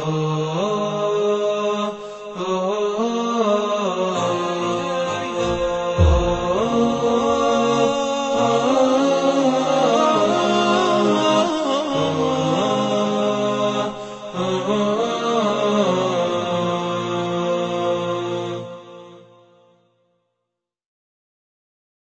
Oh.